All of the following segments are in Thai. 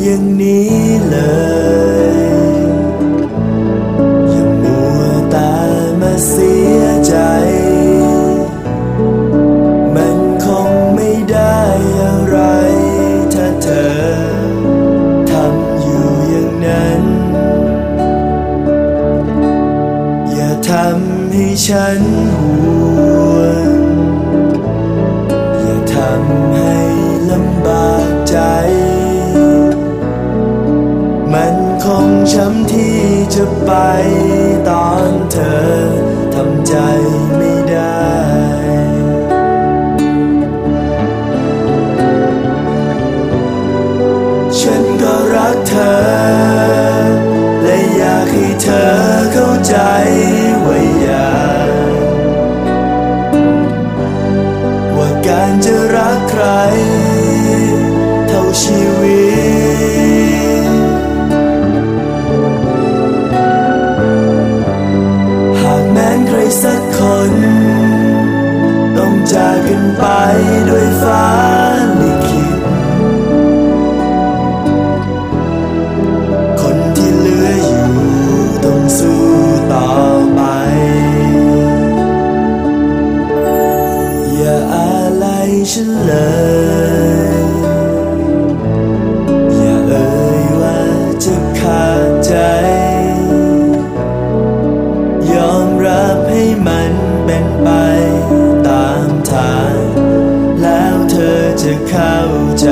อย่างนี้เลยอย่ามัวตามมาเสียใจ มันคงไม่ได้อะไร ถ้าเธอทำอยู่อย่างนั้น อย่าทำให้ฉันห่วงอย่าทำให้ลำบากใจ ช้ำที่จะไปตอนเธอทำใจไม่ได้ฉันก็รักเธอ และอยากให้เธอเข้าใจว่ยากว่าการจะรักใคร เท่าชีวิต จะเข้าใจ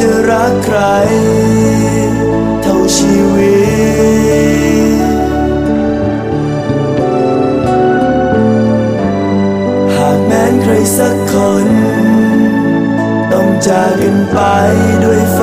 จะรักใคร เท่าชีวิต หากแม้นใครสักคน ต้องจากกันไปด้วยไฟ